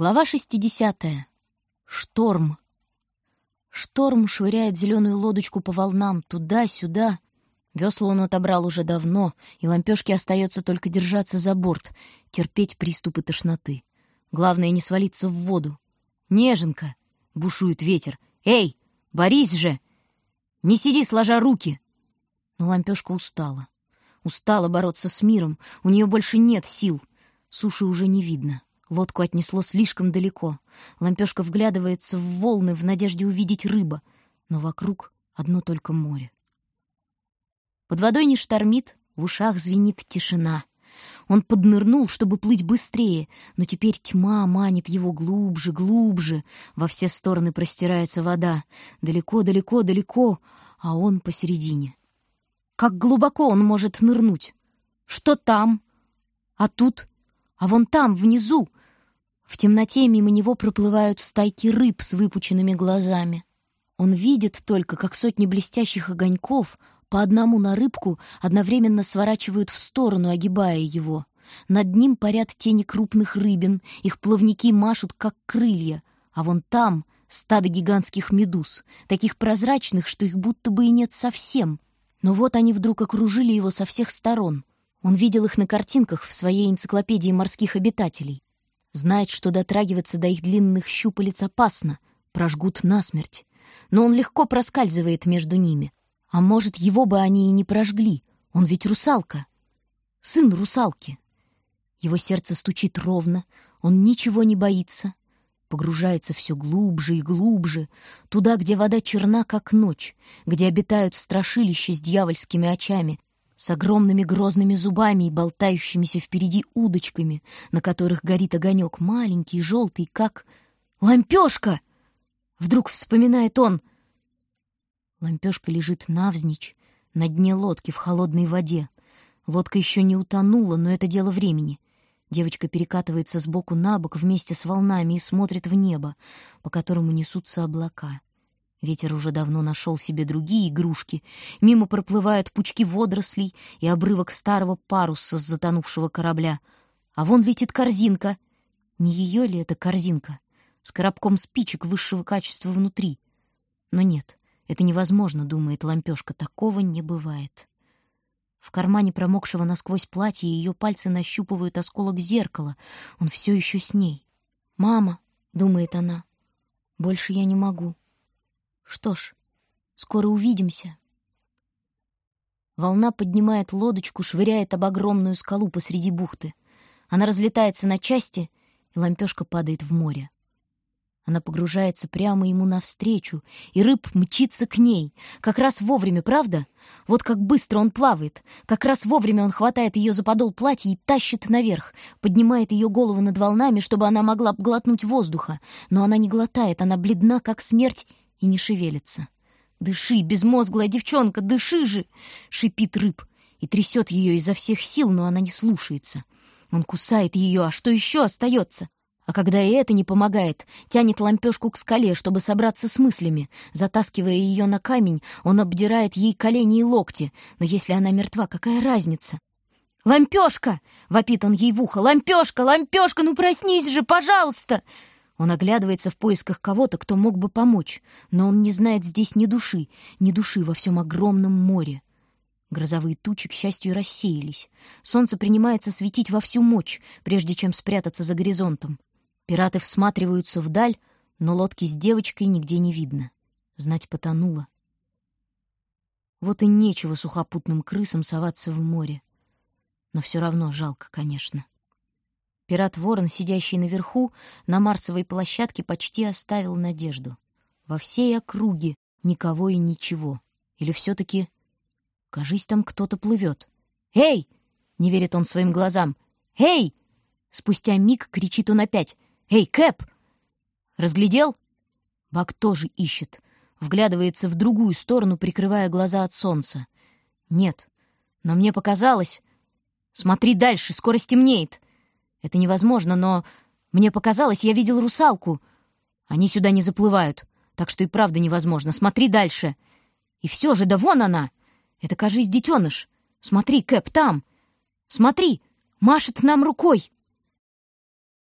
Глава 60. Шторм. Шторм швыряет зеленую лодочку по волнам туда-сюда. Весла он отобрал уже давно, и лампешке остается только держаться за борт, терпеть приступы тошноты. Главное не свалиться в воду. «Неженка!» — бушует ветер. «Эй, борись же! Не сиди, сложа руки!» Но лампешка устала. Устала бороться с миром, у нее больше нет сил. Суши уже не видно. Лодку отнесло слишком далеко. Лампешка вглядывается в волны в надежде увидеть рыба, но вокруг одно только море. Под водой не штормит, в ушах звенит тишина. Он поднырнул, чтобы плыть быстрее, но теперь тьма манит его глубже, глубже. Во все стороны простирается вода. Далеко, далеко, далеко, а он посередине. Как глубоко он может нырнуть? Что там? А тут? А вон там, внизу, в темноте мимо него проплывают стайки рыб с выпученными глазами. Он видит только, как сотни блестящих огоньков по одному на рыбку одновременно сворачивают в сторону, огибая его. Над ним парят тени крупных рыбин, их плавники машут, как крылья, а вон там стадо гигантских медуз, таких прозрачных, что их будто бы и нет совсем. Но вот они вдруг окружили его со всех сторон. Он видел их на картинках в своей энциклопедии морских обитателей. Знает, что дотрагиваться до их длинных щупалец опасно, прожгут насмерть. Но он легко проскальзывает между ними. А может, его бы они и не прожгли. Он ведь русалка. Сын русалки. Его сердце стучит ровно, он ничего не боится. Погружается все глубже и глубже, туда, где вода черна, как ночь, где обитают страшилища с дьявольскими очами, с огромными грозными зубами и болтающимися впереди удочками, на которых горит огонек, маленький, желтый, как... «Лампешка!» Вдруг вспоминает он. Лампешка лежит навзничь, на дне лодки в холодной воде. Лодка еще не утонула, но это дело времени. Девочка перекатывается с боку на бок вместе с волнами и смотрит в небо, по которому несутся облака. Ветер уже давно нашел себе другие игрушки. Мимо проплывают пучки водорослей и обрывок старого паруса с затонувшего корабля. А вон летит корзинка. Не ее ли это корзинка? С коробком спичек высшего качества внутри. Но нет, это невозможно, думает лампешка. Такого не бывает. В кармане промокшего насквозь платья ее пальцы нащупывают осколок зеркала. Он все еще с ней. «Мама», — думает она, — «больше я не могу». Что ж, скоро увидимся. Волна поднимает лодочку, швыряет об огромную скалу посреди бухты. Она разлетается на части, и лампешка падает в море. Она погружается прямо ему навстречу, и рыб мчится к ней. Как раз вовремя, правда? Вот как быстро он плавает. Как раз вовремя он хватает ее за подол платья и тащит наверх, поднимает ее голову над волнами, чтобы она могла глотнуть воздуха. Но она не глотает, она бледна, как смерть, и не шевелится. «Дыши, безмозглая девчонка, дыши же!» — шипит рыб и трясет ее изо всех сил, но она не слушается. Он кусает ее, а что еще остается? А когда и это не помогает, тянет лампешку к скале, чтобы собраться с мыслями. Затаскивая ее на камень, он обдирает ей колени и локти. Но если она мертва, какая разница? «Лампешка!» — вопит он ей в ухо. «Лампешка! Лампешка! Ну проснись же, пожалуйста!» Он оглядывается в поисках кого-то, кто мог бы помочь, но он не знает здесь ни души, ни души во всем огромном море. Грозовые тучи, к счастью, рассеялись. Солнце принимается светить во всю мощь, прежде чем спрятаться за горизонтом. Пираты всматриваются вдаль, но лодки с девочкой нигде не видно. Знать потонула. Вот и нечего сухопутным крысам соваться в море. Но все равно жалко, конечно. Пират-ворон, сидящий наверху, на марсовой площадке, почти оставил надежду. Во всей округе никого и ничего. Или все-таки... Кажись, там кто-то плывет. «Эй!» — не верит он своим глазам. «Эй!» Спустя миг кричит он опять. «Эй, Кэп!» «Разглядел?» Бак тоже ищет. Вглядывается в другую сторону, прикрывая глаза от солнца. «Нет, но мне показалось...» «Смотри дальше, скоро стемнеет!» Это невозможно, но мне показалось, я видел русалку. Они сюда не заплывают, так что и правда невозможно. Смотри дальше. И все же, да вон она. Это, кажись, детеныш. Смотри, Кэп, там. Смотри, машет нам рукой.